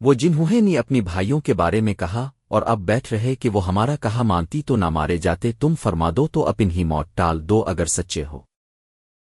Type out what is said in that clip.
وہ جنہوں نے اپنی بھائیوں کے بارے میں کہا اور اب بیٹھ رہے کہ وہ ہمارا کہا مانتی تو نہ مارے جاتے، تم فرما دو تو اپن ہی موت، ٹال دو اگر سچے ہو۔